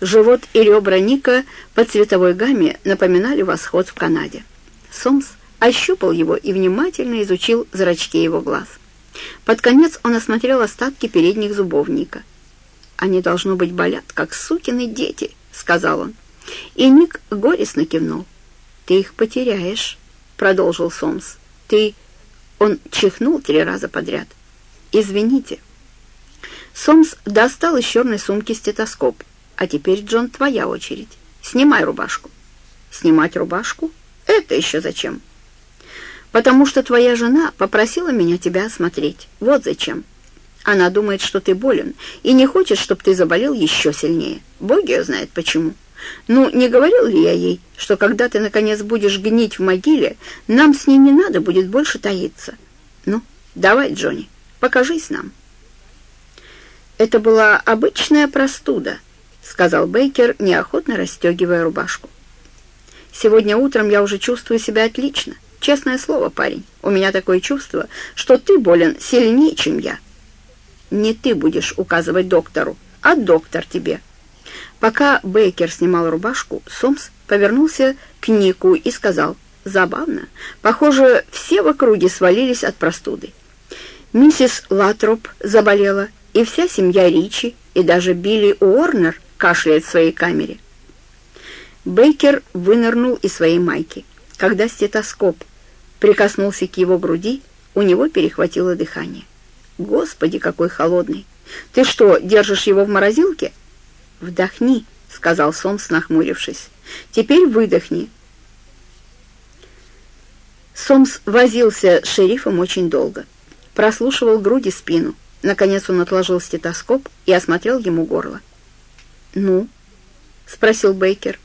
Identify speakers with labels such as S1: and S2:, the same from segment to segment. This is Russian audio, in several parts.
S1: Живот и ребра Ника по цветовой гамме напоминали восход в Канаде. Сомс ощупал его и внимательно изучил зрачки его глаз. Под конец он осмотрел остатки передних зубов Ника. «Они, должно быть, болят, как сукины дети», — сказал он. И Ник горестно кивнул. «Ты их потеряешь», — продолжил Сомс. «Ты...» Он чихнул три раза подряд. «Извините». Сомс достал из черной сумки стетоскоп. «А теперь, Джон, твоя очередь. Снимай рубашку». «Снимать рубашку? Это еще зачем?» «Потому что твоя жена попросила меня тебя осмотреть. Вот зачем. Она думает, что ты болен, и не хочет, чтобы ты заболел еще сильнее. Боги ее знает почему». Ну, не говорил ли я ей, что когда ты, наконец, будешь гнить в могиле, нам с ней не надо будет больше таиться? Ну, давай, Джонни, покажись нам. Это была обычная простуда, сказал Бейкер, неохотно расстегивая рубашку. Сегодня утром я уже чувствую себя отлично. Честное слово, парень, у меня такое чувство, что ты болен сильнее, чем я. Не ты будешь указывать доктору, а доктор тебе. Пока Бейкер снимал рубашку, Сомс повернулся к Нику и сказал, «Забавно. Похоже, все в округе свалились от простуды. Миссис Латроп заболела, и вся семья Ричи, и даже Билли Уорнер кашляет в своей камере». Бейкер вынырнул из своей майки. Когда стетоскоп прикоснулся к его груди, у него перехватило дыхание. «Господи, какой холодный! Ты что, держишь его в морозилке?» «Вдохни», — сказал Сомс, нахмурившись. «Теперь выдохни». Сомс возился с шерифом очень долго. Прослушивал груди спину. Наконец он отложил стетоскоп и осмотрел ему горло. «Ну?» — спросил Бейкер.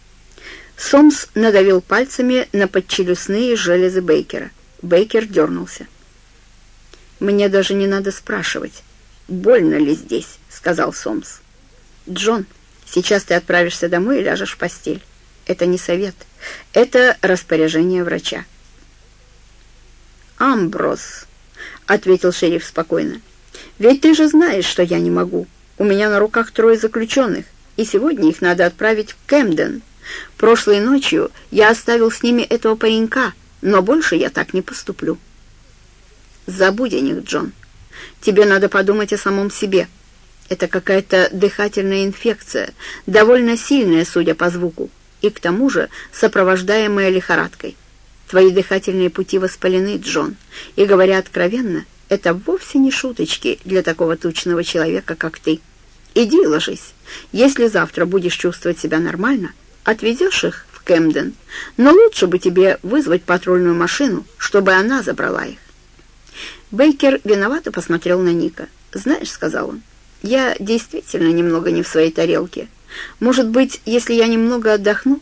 S1: Сомс надавил пальцами на подчелюстные железы Бейкера. Бейкер дернулся. «Мне даже не надо спрашивать, больно ли здесь», — сказал Сомс. «Джон», Сейчас ты отправишься домой и ляжешь в постель. Это не совет. Это распоряжение врача. «Амброс», — ответил шериф спокойно, — «ведь ты же знаешь, что я не могу. У меня на руках трое заключенных, и сегодня их надо отправить в Кэмден. Прошлой ночью я оставил с ними этого паренька, но больше я так не поступлю». «Забудь о них, Джон. Тебе надо подумать о самом себе». Это какая-то дыхательная инфекция, довольно сильная, судя по звуку, и к тому же сопровождаемая лихорадкой. Твои дыхательные пути воспалены, Джон, и, говоря откровенно, это вовсе не шуточки для такого тучного человека, как ты. Иди ложись. Если завтра будешь чувствовать себя нормально, отвезешь их в Кэмден, но лучше бы тебе вызвать патрульную машину, чтобы она забрала их. Бейкер виновато посмотрел на Ника. «Знаешь», — сказал он, — я действительно немного не в своей тарелке. Может быть, если я немного отдохну?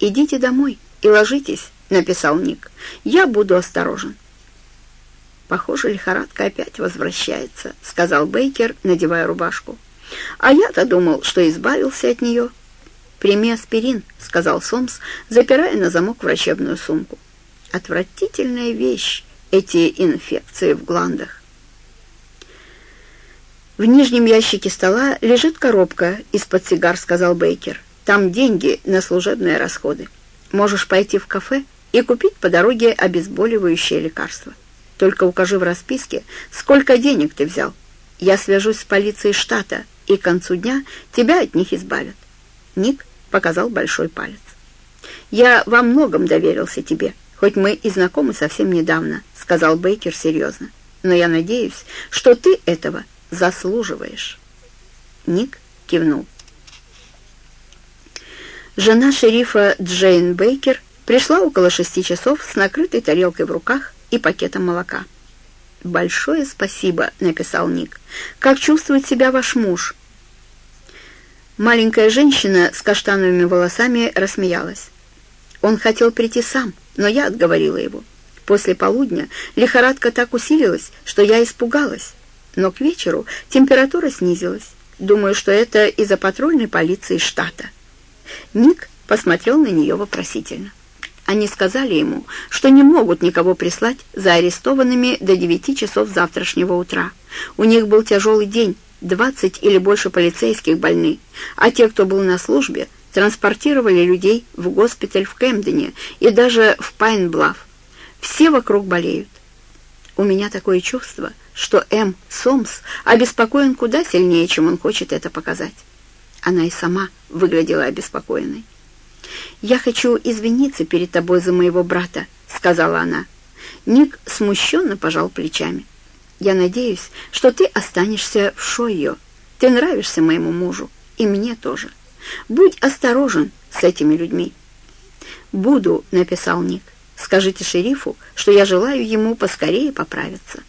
S1: Идите домой и ложитесь, написал Ник. Я буду осторожен. Похоже, лихорадка опять возвращается, сказал Бейкер, надевая рубашку. А я-то думал, что избавился от нее. «Прими аспирин», — сказал Сомс, запирая на замок врачебную сумку. «Отвратительная вещь, эти инфекции в гландах. «В нижнем ящике стола лежит коробка из-под сигар», — сказал Бейкер. «Там деньги на служебные расходы. Можешь пойти в кафе и купить по дороге обезболивающее лекарство. Только укажи в расписке, сколько денег ты взял. Я свяжусь с полицией штата, и к концу дня тебя от них избавят». Ник показал большой палец. «Я во многом доверился тебе, хоть мы и знакомы совсем недавно», — сказал Бейкер серьезно. «Но я надеюсь, что ты этого заслуживаешь». Ник кивнул. Жена шерифа Джейн Бейкер пришла около шести часов с накрытой тарелкой в руках и пакетом молока. «Большое спасибо», — написал Ник. «Как чувствует себя ваш муж?» Маленькая женщина с каштановыми волосами рассмеялась. Он хотел прийти сам, но я отговорила его. После полудня лихорадка так усилилась, что я испугалась но к вечеру температура снизилась. Думаю, что это из-за патрульной полиции штата. Ник посмотрел на нее вопросительно. Они сказали ему, что не могут никого прислать за арестованными до девяти часов завтрашнего утра. У них был тяжелый день, 20 или больше полицейских больны, а те, кто был на службе, транспортировали людей в госпиталь в Кэмдене и даже в Пайнблав. Все вокруг болеют. У меня такое чувство, что М. Сомс обеспокоен куда сильнее, чем он хочет это показать. Она и сама выглядела обеспокоенной. «Я хочу извиниться перед тобой за моего брата», — сказала она. Ник смущенно пожал плечами. «Я надеюсь, что ты останешься в Шойо. Ты нравишься моему мужу, и мне тоже. Будь осторожен с этими людьми». «Буду», — написал Ник. «Скажите шерифу, что я желаю ему поскорее поправиться».